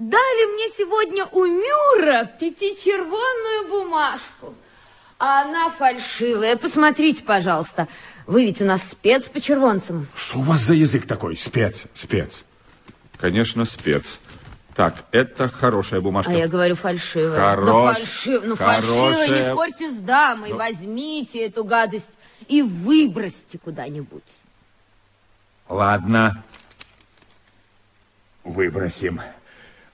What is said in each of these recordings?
дали мне сегодня у Мюра пятичервонную бумажку. А она фальшивая. Посмотрите, пожалуйста. Вы ведь у нас спец по червонцам. Что у вас за язык такой? Спец, спец. Конечно, спец. Так, это хорошая бумажка. А я говорю фальшивая. Хорош... Ну, фальшив... ну фальшивая, хорошая... не спорьте с дамой. Ну... Возьмите эту гадость и выбросьте куда-нибудь. Ладно. Выбросим.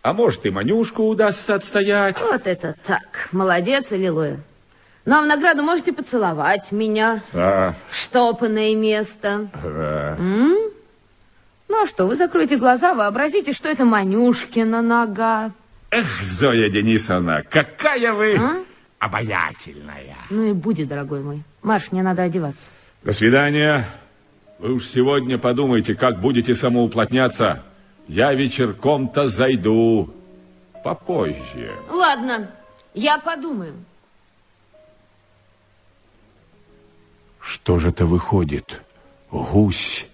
А может, и Манюшку удастся отстоять. Вот это так. Молодец, Аллилуйя. Ну, а в награду можете поцеловать меня. Да. Штопанное место. Да. М? Ну, а что, вы закроете глаза, вообразите, что это Манюшкина нога. Эх, Зоя Денисовна, какая вы А? обаятельная. Ну и будет, дорогой мой. Маш, мне надо одеваться. До свидания. Вы уж сегодня подумайте, как будете самоуплотняться. Я вечерком-то зайду попозже. Ладно, я подумаю. Что же это выходит? Гусь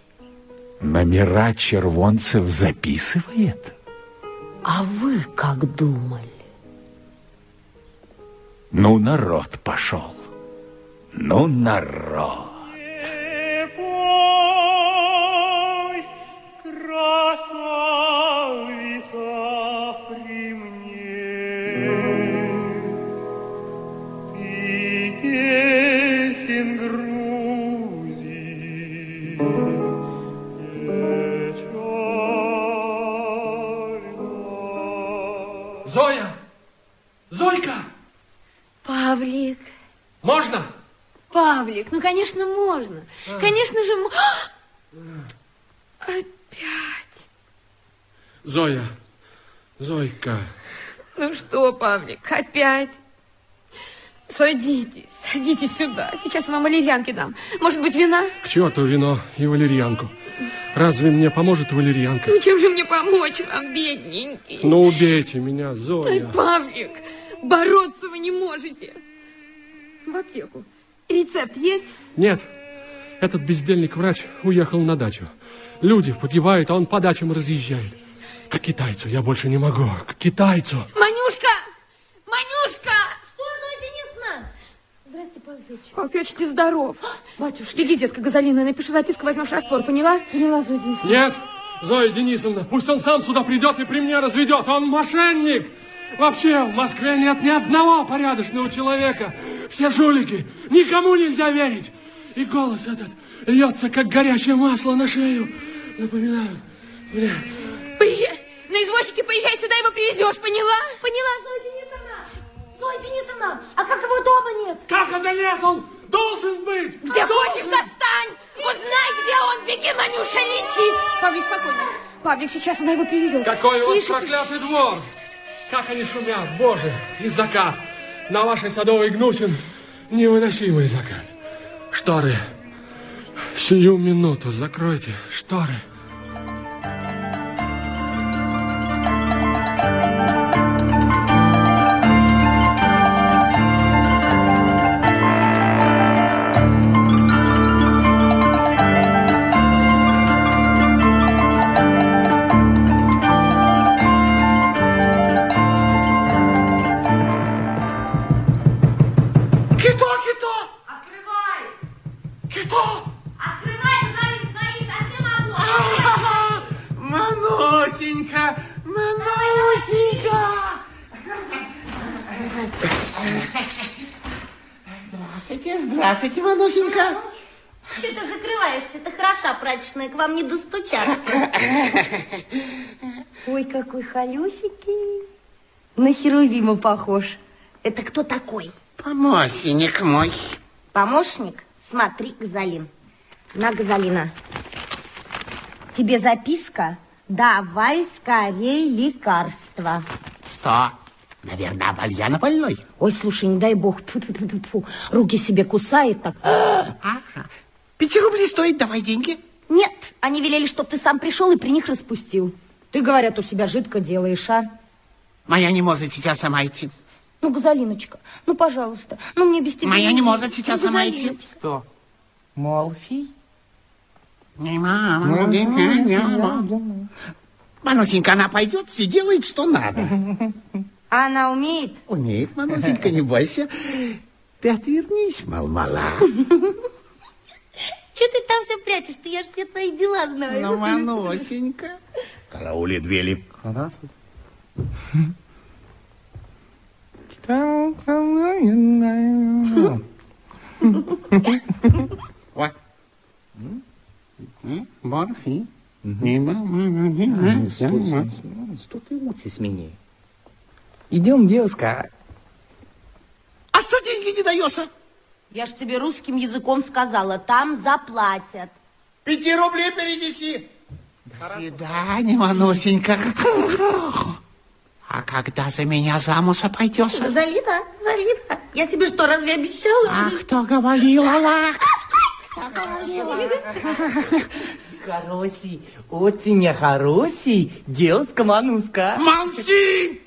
номера червонцев записывает? А вы как думали? Ну, народ пошел. Ну, народ. Зоя! Зойка! Павлик, Можно? Павлик, ну, конечно, можно. Конечно же, мо- Опять. Зоя! Зойка! Ну что, Павлик, опять? Садитесь, садитесь сюда. Сейчас вам валерьянки дам. Может быть, вина? К черту вино и валерьянку. Разве мне поможет валерьянка? Ну, чем же мне помочь вам, бедненький? Ну, убейте меня, Ой, Зоя. Павлик, бороться вы не можете. В аптеку. Рецепт есть? Нет, этот бездельник-врач уехал на дачу. Люди погибают, а он по дачам разъезжает. К китайцу я больше не могу. К китайцу. Манюшка! Манюшка! Что, Зоя Денисовна? Федорович, ты здоров. Батюшка, беги, детка Газалина, напиши записку, возьмешь раствор, поняла? Поняла, Зоя Денисовна. Нет, Зоя Денисовна, пусть он сам сюда придет и при мне разведет. Он мошенник. Вообще в Москве нет ни одного порядочного человека. Все жулики. Никому нельзя верить. И голос этот льется, как горячее масло на шею. Напоминают. мне. Поезжай, на извозчике поезжай сюда, его привезешь, поняла? Поняла, Зоя дома нет? Как это нет? Он должен быть. Где Должен. хочешь, достань! Узнай, где он! Беги, Манюша, лети! Павлик, спокойно. Павлик, сейчас она его привезет. Какой Тише, тише. проклятый двор! Как они шумят, боже, и закат. На вашей садовой гнусин невыносимый закат. Шторы, сию минуту закройте шторы. Манусенька! Манусенька! Здравствуйте, здравствуйте, Манусенька. Что ты закрываешься? Ты хороша, прачечная, к вам не достучаться. Ой, какой холюсенький. На Херувима похож. Это кто такой? Помощник мой. Помощник? Смотри, Газалин. На, Газалина. Тебе записка? Давай скорей лекарства. Что? Наверное, обальяна больной. Ой, слушай, не дай бог, тьфу -тьфу -тьфу -тьфу. руки себе кусает так. Ага. Пяти рублей стоит, давай деньги. Нет, они велели, чтоб ты сам пришел и при них распустил. Ты, говорят, у себя жидко делаешь, а? Моя не может сейчас сама идти. Ну, Газалиночка, ну, пожалуйста, ну, мне без тебя... Моя не идти. может сейчас Ну, сама идти. Что? Молфий? Не мама, не мама. Манусенька, она пойдет, все делает, что надо. А она умеет? Умеет, Манусенька, не бойся. Ты отвернись, мал-мала. Че ты там все прячешь? Ты я же все твои дела знаю. Ну, Манусенька. Караули двели. Ой. Морфи. Что ты мутишь меня? Идем, девушка. А что деньги не дается? Я ж тебе русским языком сказала, там заплатят. Пяти рублей перенеси. До свидания, Манусенька. А когда за меня замуж пойдешь? Залита, Залита, я тебе что, разве обещала? А кто говорил, Аллах? Хороший, очень хороший девушка Мануска. Молчи!